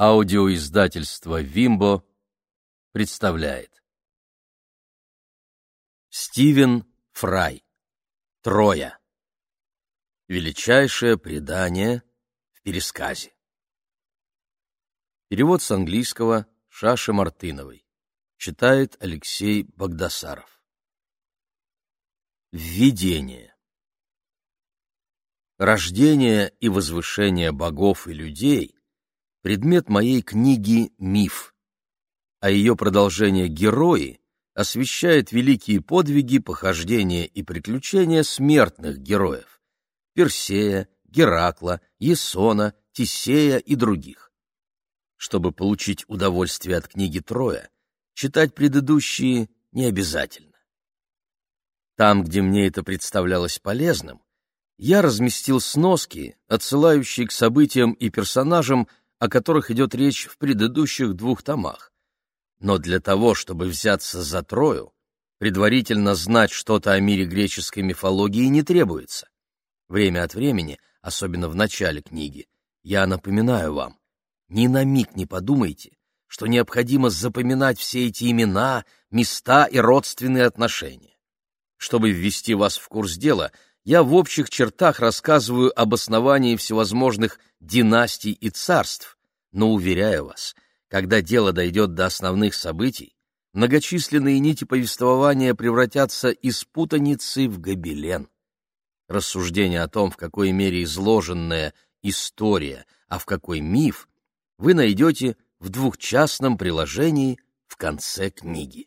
Аудиоиздательство «Вимбо» представляет. Стивен Фрай. Троя. Величайшее предание в пересказе. Перевод с английского Шаши Мартыновой. Читает Алексей Богдасаров. Введение. Рождение и возвышение богов и людей — предмет моей книги «Миф», а ее продолжение «Герои» освещает великие подвиги, похождения и приключения смертных героев — Персея, Геракла, Есона, Тисея и других. Чтобы получить удовольствие от книги Троя, читать предыдущие не обязательно. Там, где мне это представлялось полезным, я разместил сноски, отсылающие к событиям и персонажам, о которых идет речь в предыдущих двух томах. Но для того, чтобы взяться за Трою, предварительно знать что-то о мире греческой мифологии не требуется. Время от времени, особенно в начале книги, я напоминаю вам, ни на миг не подумайте, что необходимо запоминать все эти имена, места и родственные отношения. Чтобы ввести вас в курс дела, я в общих чертах рассказываю об основании всевозможных династий и царств, но, уверяю вас, когда дело дойдет до основных событий, многочисленные нити повествования превратятся из путаницы в гобелен. Рассуждение о том, в какой мере изложенная история, а в какой миф, вы найдете в двухчастном приложении в конце книги.